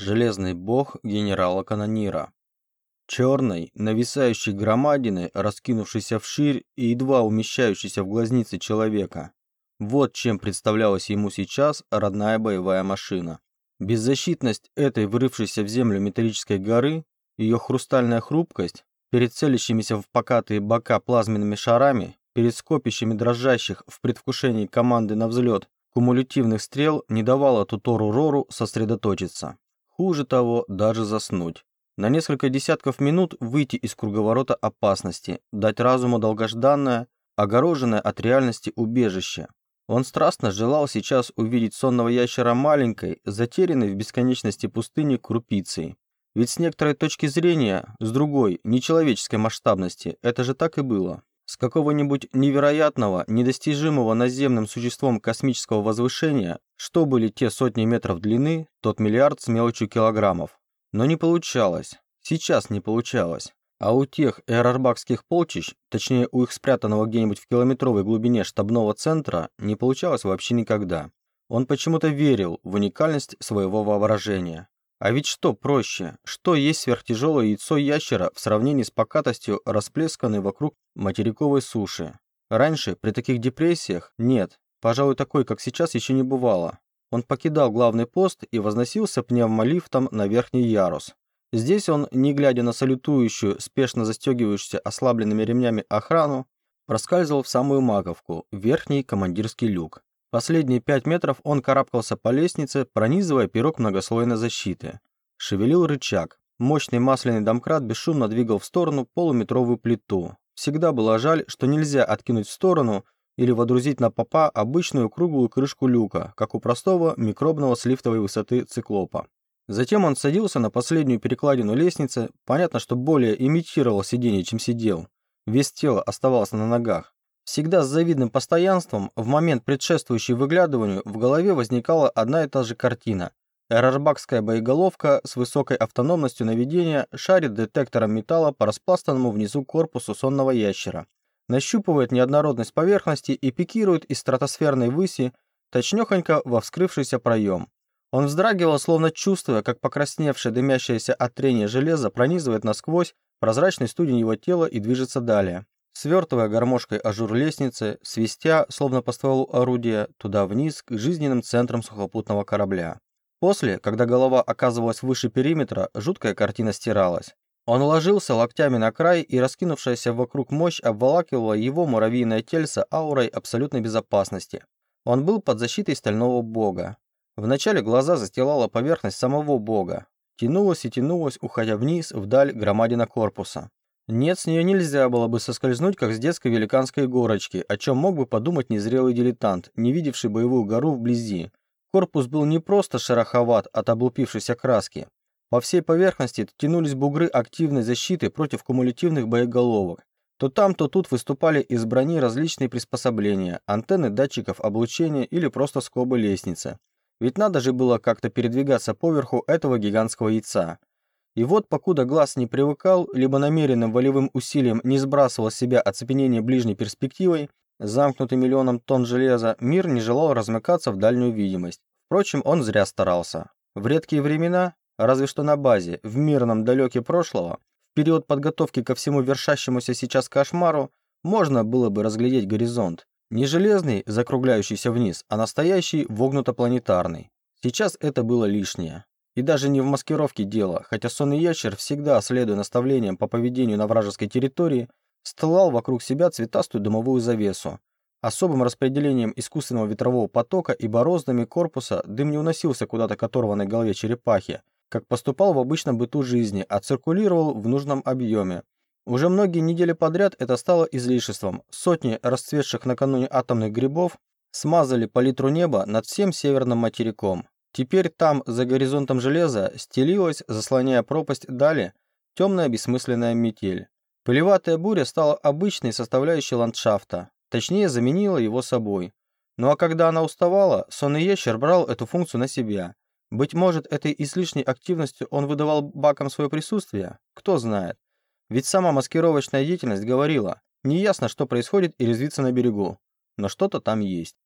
Железный бог генерала Канонира. Черной, нависающей громадины, раскинувшейся вширь и едва умещающейся в глазнице человека. Вот чем представлялась ему сейчас родная боевая машина. Беззащитность этой врывшейся в землю металлической горы, ее хрустальная хрупкость, перед целящимися в покатые бока плазменными шарами, перед скопищами дрожащих в предвкушении команды на взлет кумулятивных стрел не давала Тутору Рору сосредоточиться. Хуже того, даже заснуть. На несколько десятков минут выйти из круговорота опасности, дать разуму долгожданное, огороженное от реальности убежище. Он страстно желал сейчас увидеть сонного ящера маленькой, затерянной в бесконечности пустыни крупицей. Ведь с некоторой точки зрения, с другой, нечеловеческой масштабности, это же так и было. С какого-нибудь невероятного, недостижимого наземным существом космического возвышения, что были те сотни метров длины, тот миллиард с мелочью килограммов. Но не получалось. Сейчас не получалось. А у тех эрарбакских полчищ, точнее у их спрятанного где-нибудь в километровой глубине штабного центра, не получалось вообще никогда. Он почему-то верил в уникальность своего воображения. А ведь что проще? Что есть сверхтяжелое яйцо ящера в сравнении с покатостью, расплесканной вокруг материковой суши? Раньше, при таких депрессиях, нет. Пожалуй, такой, как сейчас, еще не бывало. Он покидал главный пост и возносился пневмолифтом на верхний ярус. Здесь он, не глядя на салютующую, спешно застегивающуюся ослабленными ремнями охрану, проскальзывал в самую маковку, верхний командирский люк. Последние пять метров он карабкался по лестнице, пронизывая пирог многослойной защиты. Шевелил рычаг. Мощный масляный домкрат бесшумно двигал в сторону полуметровую плиту. Всегда было жаль, что нельзя откинуть в сторону или водрузить на попа обычную круглую крышку люка, как у простого микробного с лифтовой высоты циклопа. Затем он садился на последнюю перекладину лестницы, понятно, что более имитировал сидение, чем сидел. Вес тела оставался на ногах. Всегда с завидным постоянством, в момент предшествующий выглядыванию, в голове возникала одна и та же картина. Эрарбакская боеголовка с высокой автономностью наведения шарит детектором металла по распластанному внизу корпусу сонного ящера, нащупывает неоднородность поверхности и пикирует из стратосферной выси точнёхонько во вскрывшийся проем. Он вздрагивал, словно чувствуя, как покрасневшее дымящееся от трения железо пронизывает насквозь прозрачный студень его тела и движется далее свертывая гармошкой ажур лестницы, свистя, словно по стволу орудия, туда вниз к жизненным центрам сухопутного корабля. После, когда голова оказывалась выше периметра, жуткая картина стиралась. Он ложился локтями на край, и раскинувшаяся вокруг мощь обволакивала его муравьиное тельце аурой абсолютной безопасности. Он был под защитой стального бога. Вначале глаза застилала поверхность самого бога. Тянулась и тянулась, уходя вниз, вдаль громадина корпуса. Нет, с нее нельзя было бы соскользнуть, как с детской великанской горочки, о чем мог бы подумать незрелый дилетант, не видевший боевую гору вблизи. Корпус был не просто шероховат от облупившейся краски. По всей поверхности тянулись бугры активной защиты против кумулятивных боеголовок. То там, то тут выступали из брони различные приспособления, антенны датчиков облучения или просто скобы лестницы. Ведь надо же было как-то передвигаться поверху этого гигантского яйца. И вот, покуда глаз не привыкал, либо намеренным волевым усилием не сбрасывал с себя оцепенение ближней перспективой, замкнутый миллионом тонн железа, мир не желал размыкаться в дальнюю видимость. Впрочем, он зря старался. В редкие времена, разве что на базе, в мирном далеке прошлого, в период подготовки ко всему вершащемуся сейчас кошмару, можно было бы разглядеть горизонт. Не железный, закругляющийся вниз, а настоящий, вогнуто-планетарный. Сейчас это было лишнее. И даже не в маскировке дело, хотя сонный ящер всегда, следуя наставлениям по поведению на вражеской территории, стлал вокруг себя цветастую дымовую завесу. Особым распределением искусственного ветрового потока и бороздами корпуса дым не уносился куда-то к оторванной голове черепахи, как поступал в обычном быту жизни, а циркулировал в нужном объеме. Уже многие недели подряд это стало излишеством. Сотни расцветших накануне атомных грибов смазали палитру неба над всем северным материком. Теперь там, за горизонтом железа, стелилась, заслоняя пропасть дали, темная бессмысленная метель. Пылеватая буря стала обычной составляющей ландшафта, точнее заменила его собой. Ну а когда она уставала, сонный ящер брал эту функцию на себя. Быть может, этой излишней активностью он выдавал бакам свое присутствие? Кто знает. Ведь сама маскировочная деятельность говорила, неясно, что происходит и резвится на берегу, но что-то там есть.